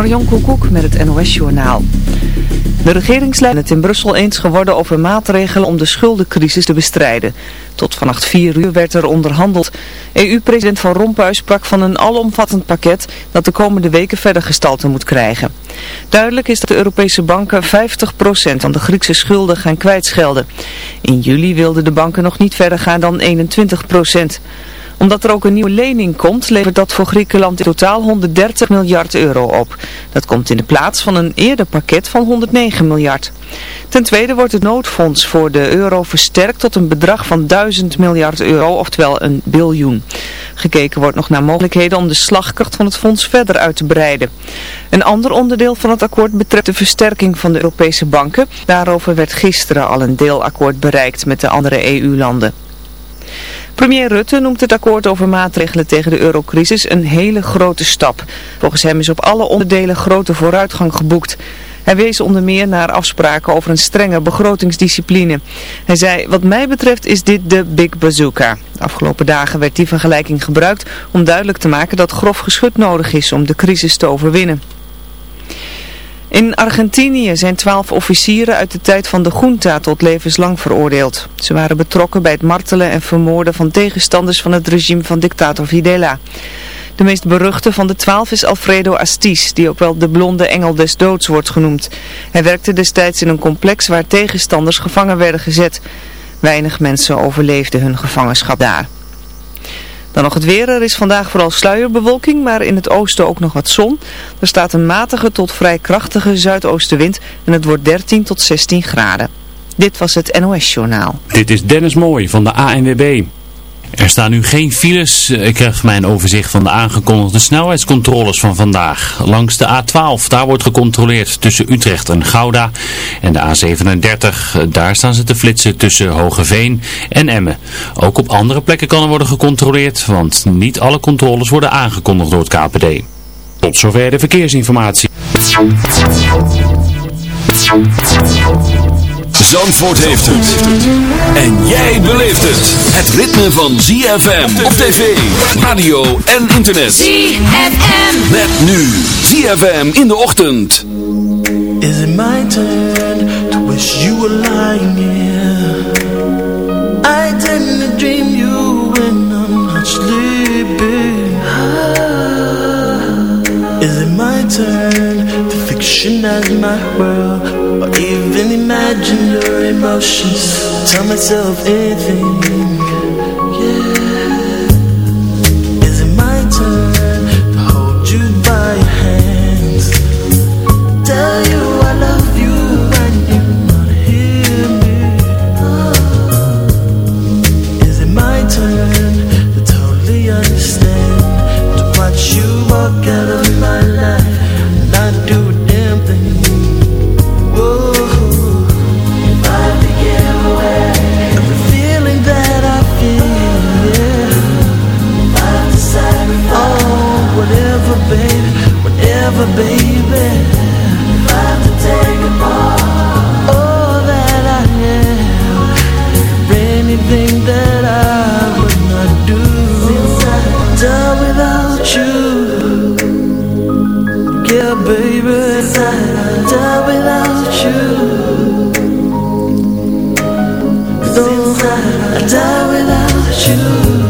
Marion Koekoek met het NOS Journaal. De regeringsleider het in Brussel eens geworden over maatregelen om de schuldencrisis te bestrijden. Tot vannacht vier uur werd er onderhandeld. EU-president Van Rompuy sprak van een alomvattend pakket dat de komende weken verder gestalte moet krijgen. Duidelijk is dat de Europese banken 50% van de Griekse schulden gaan kwijtschelden. In juli wilden de banken nog niet verder gaan dan 21% omdat er ook een nieuwe lening komt, levert dat voor Griekenland in totaal 130 miljard euro op. Dat komt in de plaats van een eerder pakket van 109 miljard. Ten tweede wordt het noodfonds voor de euro versterkt tot een bedrag van 1000 miljard euro, oftewel een biljoen. Gekeken wordt nog naar mogelijkheden om de slagkracht van het fonds verder uit te breiden. Een ander onderdeel van het akkoord betreft de versterking van de Europese banken. Daarover werd gisteren al een deelakkoord bereikt met de andere EU-landen. Premier Rutte noemt het akkoord over maatregelen tegen de eurocrisis een hele grote stap. Volgens hem is op alle onderdelen grote vooruitgang geboekt. Hij wees onder meer naar afspraken over een strenge begrotingsdiscipline. Hij zei, wat mij betreft is dit de Big Bazooka. Afgelopen dagen werd die vergelijking gebruikt om duidelijk te maken dat grof geschut nodig is om de crisis te overwinnen. In Argentinië zijn twaalf officieren uit de tijd van de junta tot levenslang veroordeeld. Ze waren betrokken bij het martelen en vermoorden van tegenstanders van het regime van dictator Videla. De meest beruchte van de twaalf is Alfredo Astiz, die ook wel de blonde engel des doods wordt genoemd. Hij werkte destijds in een complex waar tegenstanders gevangen werden gezet. Weinig mensen overleefden hun gevangenschap daar. Dan nog het weer. Er is vandaag vooral sluierbewolking, maar in het oosten ook nog wat zon. Er staat een matige tot vrij krachtige zuidoostenwind en het wordt 13 tot 16 graden. Dit was het NOS Journaal. Dit is Dennis Mooij van de ANWB. Er staan nu geen files. Ik krijg mijn overzicht van de aangekondigde snelheidscontroles van vandaag. Langs de A12, daar wordt gecontroleerd tussen Utrecht en Gouda. En de A37, daar staan ze te flitsen tussen Hogeveen en Emmen. Ook op andere plekken kan er worden gecontroleerd, want niet alle controles worden aangekondigd door het KPD. Tot zover de verkeersinformatie. Zandvoort heeft het. En jij beleeft het. Het ritme van ZFM op tv, radio en internet. ZFM. Met nu ZFM in de ochtend. Is it my turn to wish you were lying here? I tend to dream you when I'm not sleeping. Is it my turn fictionize my world? Or even imagine your emotions. Tell myself anything Yeah. Is it my turn to hold you by your hands? Tell you I love you and you not hear me. Oh. Is it my turn to totally understand? To watch you walk out of Yeah, baby, I die without you. No, I die without you.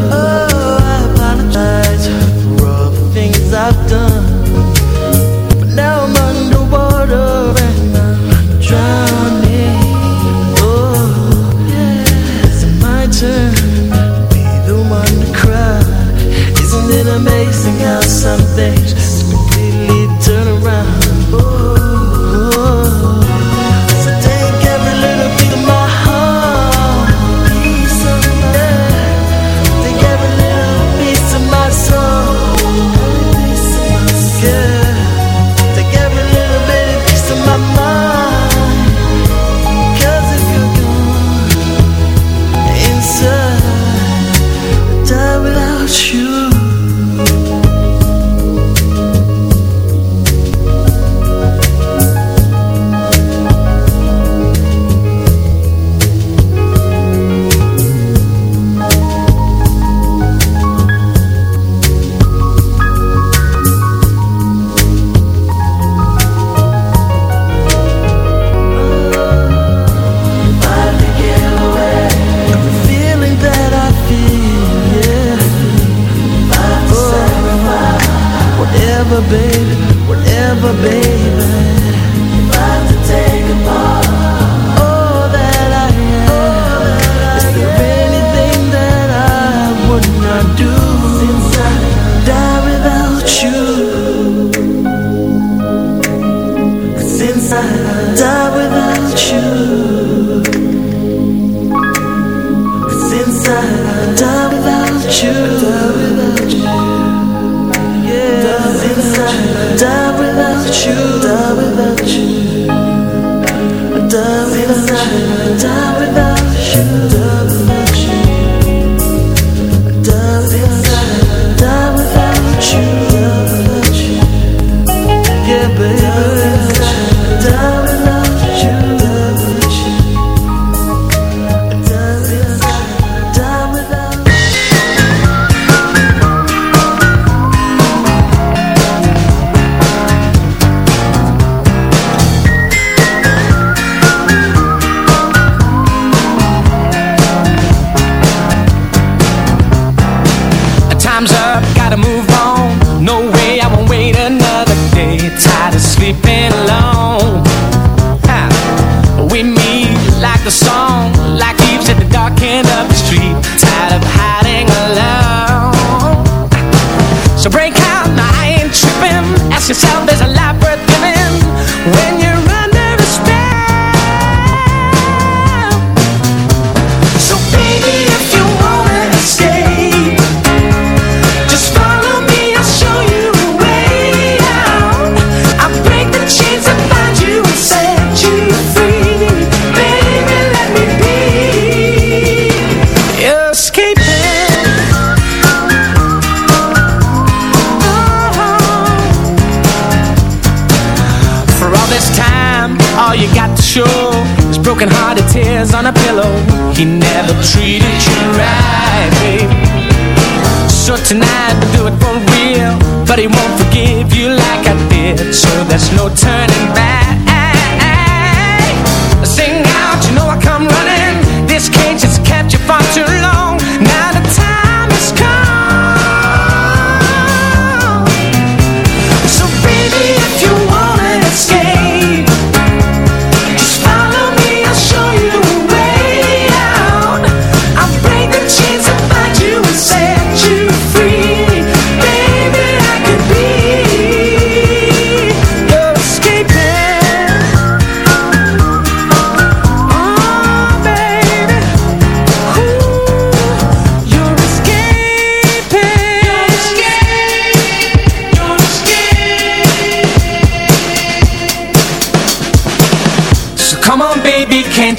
Nobody won't forgive you like I did. So there's no turning back.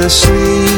in